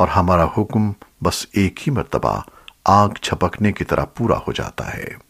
اور ہمارا حکم بس ایک ہی مرتبہ آگ چھپکنے کی طرح پورا ہو جاتا ہے۔